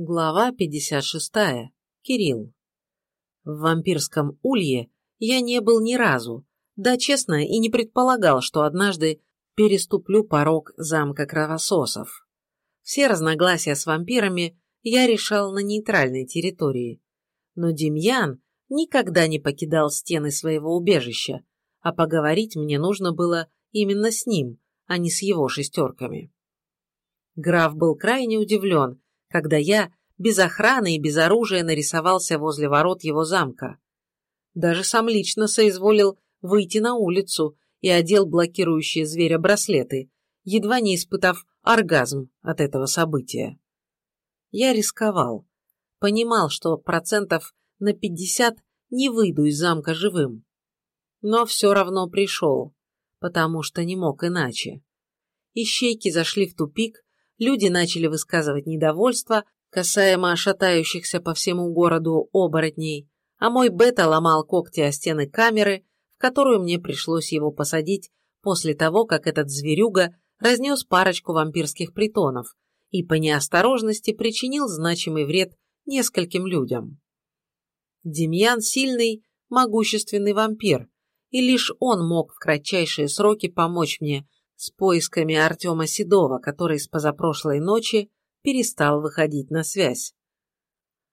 Глава 56. Кирилл. В вампирском улье я не был ни разу, да честно и не предполагал, что однажды переступлю порог замка кровососов. Все разногласия с вампирами я решал на нейтральной территории. Но Демьян никогда не покидал стены своего убежища, а поговорить мне нужно было именно с ним, а не с его шестерками. Граф был крайне удивлен, когда я без охраны и без оружия нарисовался возле ворот его замка. Даже сам лично соизволил выйти на улицу и одел блокирующие зверя браслеты, едва не испытав оргазм от этого события. Я рисковал. Понимал, что процентов на пятьдесят не выйду из замка живым. Но все равно пришел, потому что не мог иначе. Ищейки зашли в тупик, люди начали высказывать недовольство касаемо шатающихся по всему городу оборотней, а мой бета ломал когти о стены камеры, в которую мне пришлось его посадить после того, как этот зверюга разнес парочку вампирских притонов и по неосторожности причинил значимый вред нескольким людям. Демьян сильный, могущественный вампир, и лишь он мог в кратчайшие сроки помочь мне с поисками Артема Седова, который с позапрошлой ночи перестал выходить на связь.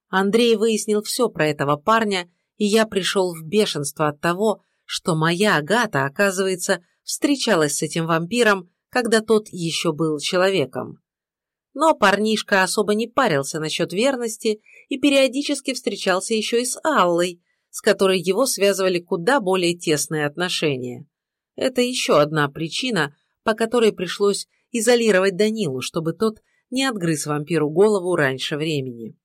Андрей выяснил все про этого парня, и я пришел в бешенство от того, что моя Агата, оказывается, встречалась с этим вампиром, когда тот еще был человеком. Но парнишка особо не парился насчет верности и периодически встречался еще и с Аллой, с которой его связывали куда более тесные отношения. Это еще одна причина, по которой пришлось изолировать Данилу, чтобы тот не отгрыз вампиру голову раньше времени.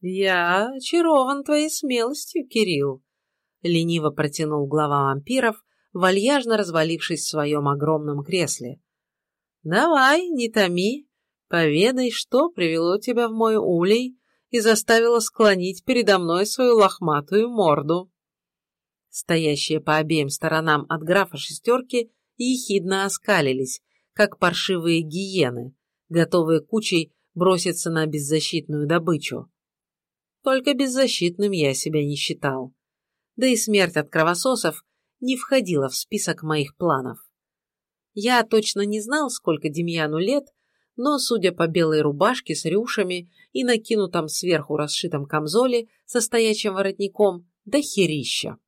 «Я очарован твоей смелостью, Кирилл», — лениво протянул глава вампиров, вальяжно развалившись в своем огромном кресле. «Давай, не томи, поведай, что привело тебя в мой улей и заставило склонить передо мной свою лохматую морду». Стоящие по обеим сторонам от графа шестерки ехидно оскалились, как паршивые гиены, готовые кучей броситься на беззащитную добычу. Только беззащитным я себя не считал. Да и смерть от кровососов не входила в список моих планов. Я точно не знал, сколько Демьяну лет, но, судя по белой рубашке с рюшами и накинутом сверху расшитом камзоле со стоячим воротником, до херища.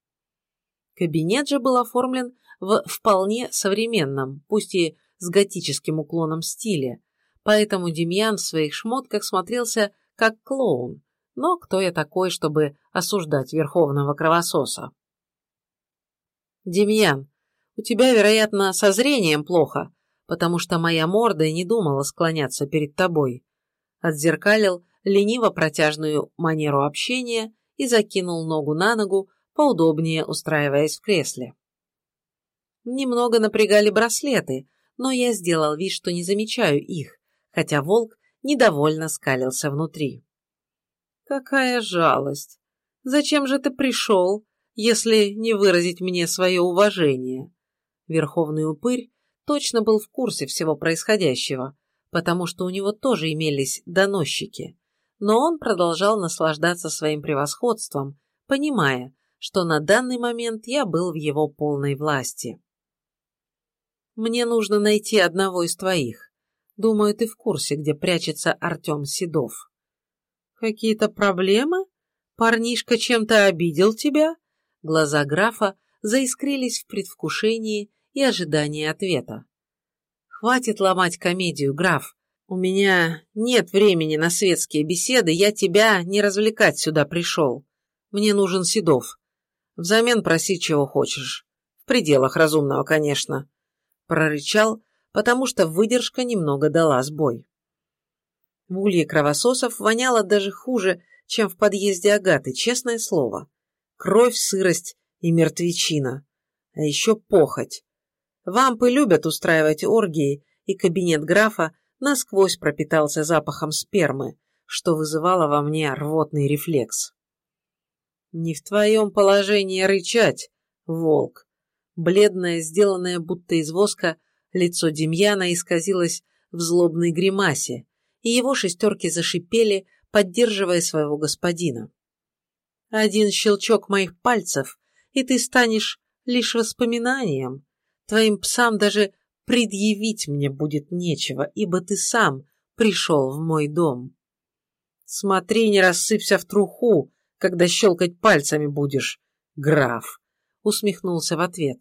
Кабинет же был оформлен в вполне современном, пусть и с готическим уклоном стиле, поэтому Демьян в своих шмотках смотрелся как клоун. Но кто я такой, чтобы осуждать верховного кровососа? Демьян, у тебя, вероятно, со зрением плохо, потому что моя морда и не думала склоняться перед тобой. Отзеркалил лениво протяжную манеру общения и закинул ногу на ногу, поудобнее устраиваясь в кресле. Немного напрягали браслеты, но я сделал вид, что не замечаю их, хотя волк недовольно скалился внутри. «Какая жалость! Зачем же ты пришел, если не выразить мне свое уважение?» Верховный упырь точно был в курсе всего происходящего, потому что у него тоже имелись доносчики, но он продолжал наслаждаться своим превосходством, понимая, что на данный момент я был в его полной власти. «Мне нужно найти одного из твоих. Думаю, ты в курсе, где прячется Артем Седов. Какие-то проблемы? Парнишка чем-то обидел тебя? Глаза графа заискрились в предвкушении и ожидании ответа. Хватит ломать комедию, граф. У меня нет времени на светские беседы, я тебя не развлекать сюда пришел. Мне нужен Седов. Взамен проси, чего хочешь. В пределах разумного, конечно. Прорычал, потому что выдержка немного дала сбой. В улье кровососов воняло даже хуже, чем в подъезде Агаты, честное слово. Кровь, сырость и мертвечина. А еще похоть. Вампы любят устраивать оргии, и кабинет графа насквозь пропитался запахом спермы, что вызывало во мне рвотный рефлекс. «Не в твоем положении рычать, волк!» Бледное, сделанное будто из воска, Лицо Демьяна исказилось в злобной гримасе, и его шестерки зашипели, поддерживая своего господина. Один щелчок моих пальцев, и ты станешь лишь воспоминанием. Твоим псам даже предъявить мне будет нечего, ибо ты сам пришел в мой дом. Смотри, не рассыпься в труху, когда щелкать пальцами будешь, граф, усмехнулся в ответ.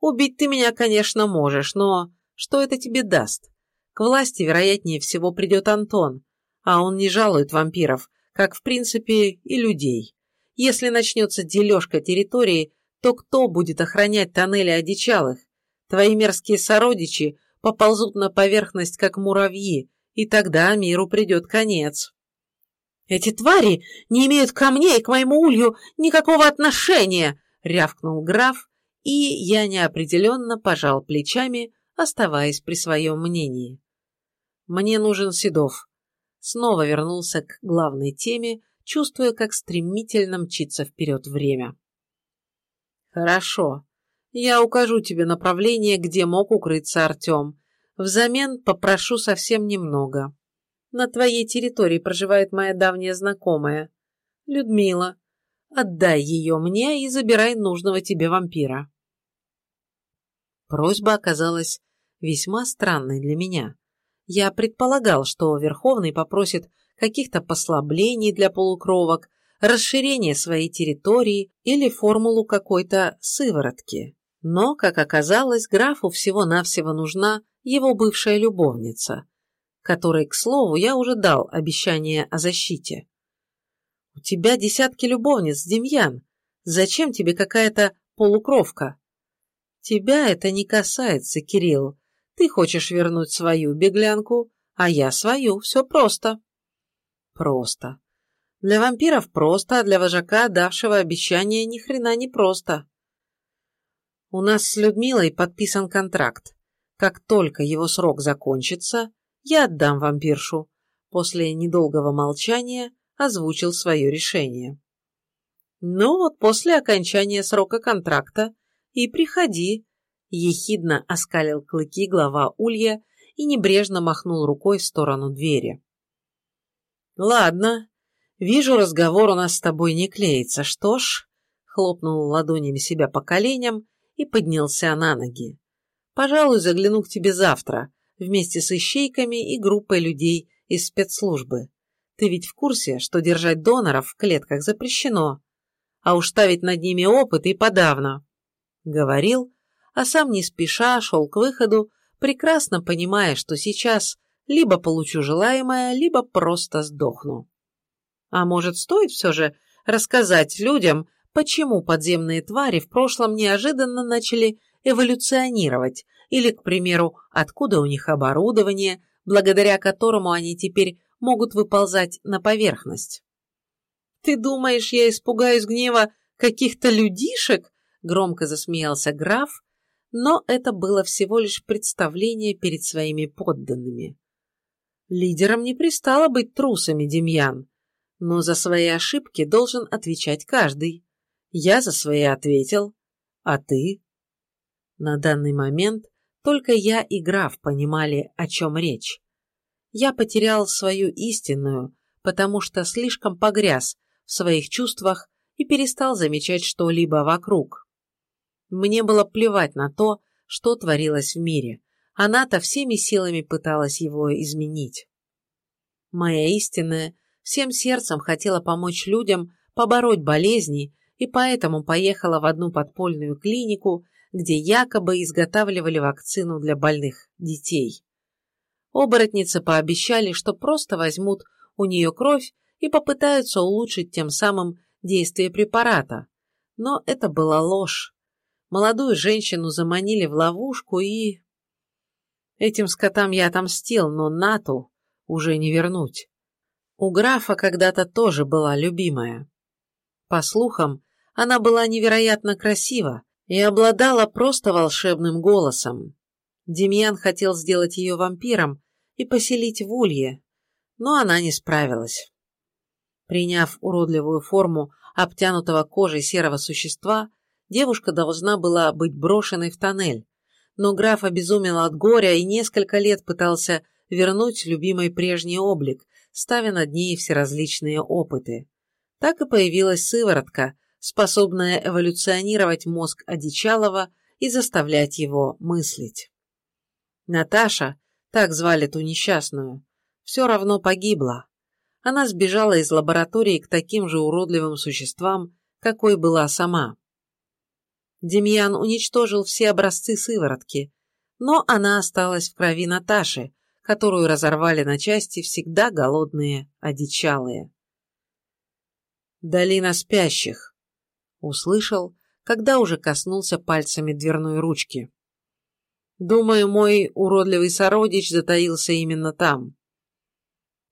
Убить ты меня, конечно, можешь, но что это тебе даст? К власти, вероятнее всего, придет Антон, а он не жалует вампиров, как, в принципе, и людей. Если начнется дележка территории, то кто будет охранять тоннели одичалых? Твои мерзкие сородичи поползут на поверхность, как муравьи, и тогда миру придет конец. «Эти твари не имеют ко мне и к моему улью никакого отношения!» — рявкнул граф, и я неопределенно пожал плечами, оставаясь при своем мнении. «Мне нужен Седов». Снова вернулся к главной теме, чувствуя, как стремительно мчится вперед время. «Хорошо. Я укажу тебе направление, где мог укрыться Артем. Взамен попрошу совсем немного. На твоей территории проживает моя давняя знакомая, Людмила. Отдай ее мне и забирай нужного тебе вампира». Просьба оказалась весьма странной для меня. Я предполагал, что Верховный попросит каких-то послаблений для полукровок, расширение своей территории или формулу какой-то сыворотки. Но, как оказалось, графу всего-навсего нужна его бывшая любовница, которой, к слову, я уже дал обещание о защите. «У тебя десятки любовниц, Демьян. Зачем тебе какая-то полукровка?» «Тебя это не касается, Кирилл. Ты хочешь вернуть свою беглянку, а я свою. Все просто». «Просто. Для вампиров просто, а для вожака, давшего обещание, ни хрена не просто. У нас с Людмилой подписан контракт. Как только его срок закончится, я отдам вампиршу. После недолгого молчания озвучил свое решение. Ну вот после окончания срока контракта и приходи, ехидно оскалил клыки глава Улья и небрежно махнул рукой в сторону двери. Ладно, Вижу, разговор у нас с тобой не клеится. Что ж, хлопнул ладонями себя по коленям и поднялся на ноги. Пожалуй, загляну к тебе завтра, вместе с ищейками и группой людей из спецслужбы. Ты ведь в курсе, что держать доноров в клетках запрещено, а уж ставить над ними опыт и подавно. Говорил, а сам не спеша шел к выходу, прекрасно понимая, что сейчас либо получу желаемое, либо просто сдохну. А может, стоит все же рассказать людям, почему подземные твари в прошлом неожиданно начали эволюционировать, или, к примеру, откуда у них оборудование, благодаря которому они теперь могут выползать на поверхность. «Ты думаешь, я испугаюсь гнева каких-то людишек?» – громко засмеялся граф, но это было всего лишь представление перед своими подданными. Лидерам не пристало быть трусами, Демьян. Но за свои ошибки должен отвечать каждый. Я за свои ответил. А ты? На данный момент только я и граф понимали, о чем речь. Я потерял свою истинную, потому что слишком погряз в своих чувствах и перестал замечать что-либо вокруг. Мне было плевать на то, что творилось в мире. Она-то всеми силами пыталась его изменить. Моя истинная всем сердцем хотела помочь людям побороть болезни и поэтому поехала в одну подпольную клинику, где якобы изготавливали вакцину для больных детей. Оборотницы пообещали, что просто возьмут у нее кровь и попытаются улучшить тем самым действие препарата. Но это была ложь. Молодую женщину заманили в ловушку и... Этим скотам я отомстил, но Нату уже не вернуть. У графа когда-то тоже была любимая. По слухам, она была невероятно красива и обладала просто волшебным голосом. Демьян хотел сделать ее вампиром и поселить в улье, но она не справилась. Приняв уродливую форму обтянутого кожей серого существа, девушка должна была быть брошенной в тоннель, но граф обезумел от горя и несколько лет пытался вернуть любимой прежний облик, ставя над ней всеразличные опыты. Так и появилась сыворотка, способная эволюционировать мозг Одичалова и заставлять его мыслить. Наташа, так звали ту несчастную, все равно погибла. Она сбежала из лаборатории к таким же уродливым существам, какой была сама. Демьян уничтожил все образцы сыворотки, но она осталась в крови Наташи, которую разорвали на части всегда голодные, одичалые. «Долина спящих», — услышал, когда уже коснулся пальцами дверной ручки. «Думаю, мой уродливый сородич затаился именно там».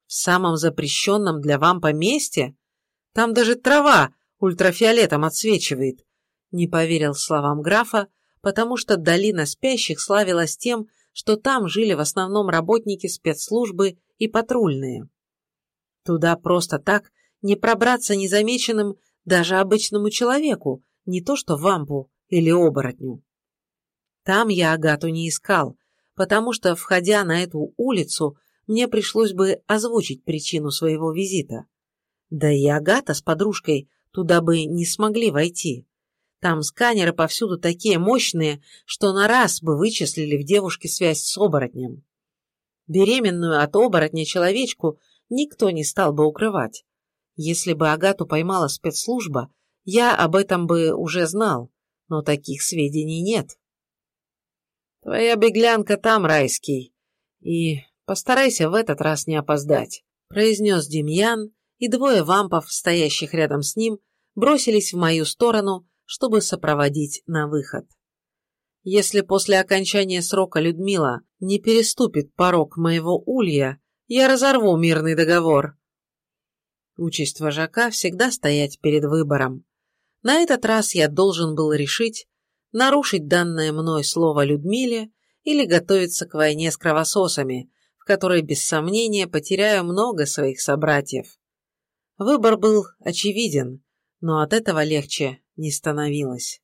«В самом запрещенном для вам поместье? Там даже трава ультрафиолетом отсвечивает», — не поверил словам графа, потому что долина спящих славилась тем, что там жили в основном работники спецслужбы и патрульные. Туда просто так не пробраться незамеченным даже обычному человеку, не то что вампу или оборотню. Там я Агату не искал, потому что, входя на эту улицу, мне пришлось бы озвучить причину своего визита. Да и Агата с подружкой туда бы не смогли войти. Там сканеры повсюду такие мощные, что на раз бы вычислили в девушке связь с оборотнем. Беременную от оборотня человечку никто не стал бы укрывать. Если бы Агату поймала спецслужба, я об этом бы уже знал, но таких сведений нет. Твоя беглянка там, райский, и постарайся в этот раз не опоздать, произнес Демьян, и двое вампов, стоящих рядом с ним, бросились в мою сторону, чтобы сопроводить на выход. Если после окончания срока Людмила не переступит порог моего улья, я разорву мирный договор, Участь вожака всегда стоять перед выбором. На этот раз я должен был решить, нарушить данное мной слово Людмиле или готовиться к войне с кровососами, в которой без сомнения потеряю много своих собратьев. Выбор был очевиден, но от этого легче не становилось.